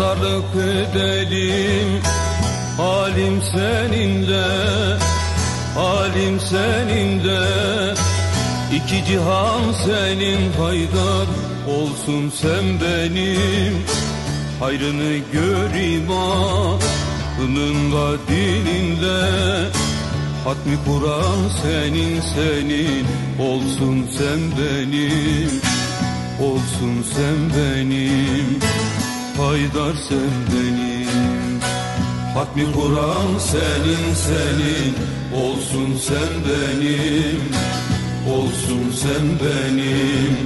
Pazarlık edelim. Halim seninle Halim seninle İki cihan senin haydar Olsun sen benim. Hayrını göreyim aklınla dilinle Hatmi Kur'an senin senin Olsun sen benim. Olsun sen benim Haydar sen benim. Hatmi Kur'an senin senin. Olsun sen benim. Olsun sen benim.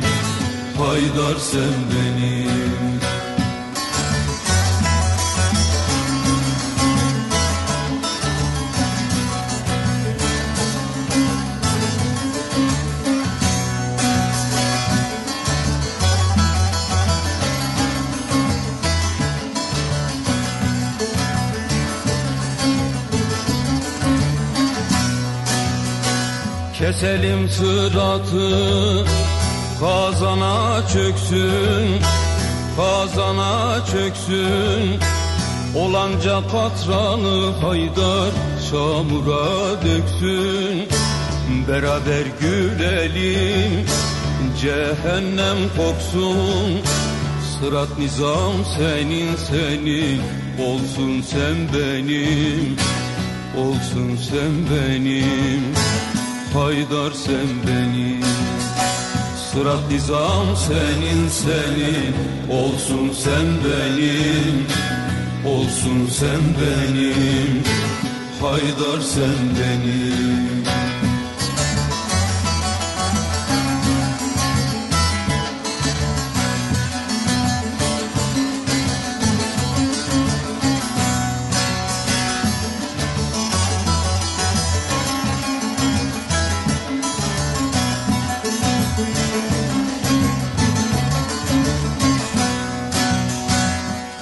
Haydar sen benim Keselim sıratı Kazana çöksün Kazana çöksün. Olanca katranı haydar Çamura döksün. Beraber gülelim Cehennem koksun. Sırat nizam senin senin Olsun sen benim Olsun sen benim Haydar sen benim Sırat nizam senin senin. Olsun sen benim Olsun sen benim. Haydar sen benim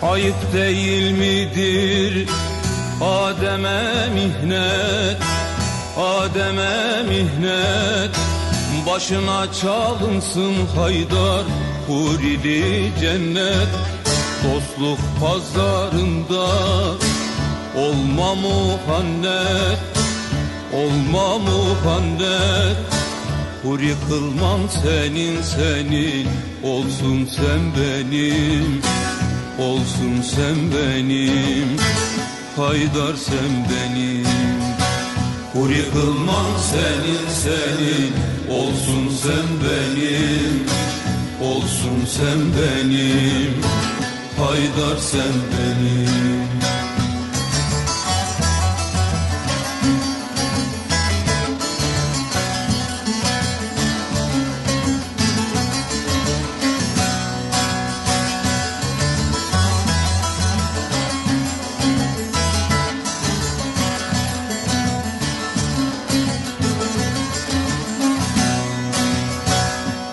Ayıp değil midir? Adem'e mihnet Adem'e mihnet. Başına çalınsın haydar Hurili cennet. Dostluk pazarında Olma muhannet Olma muhannet. Huri kılmam senin senin Olsun sen benim Olsun sen benim Haydar sen benim. Huri kılmam senin senin. Olsun sen benim Olsun sen benim. Haydar sen benim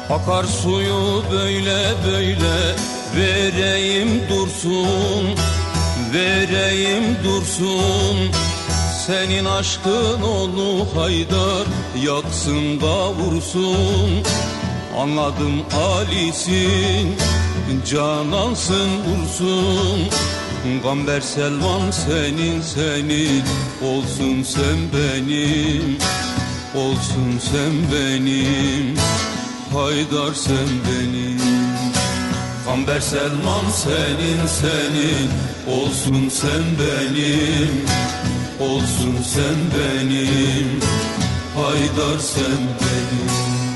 Akar suyu böyle böyle vereyim dursun Vereyim dursun. Senin aşkın onu haydar yaksın kavursun Anladım Ali'sin canansın vursun Gamber Selvan senin senin olsun sen benim Olsun sen benim Haydar sen benim Kamber Selman senin senin. Olsun sen benim Olsun sen benim. Haydar sen benim